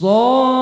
صاد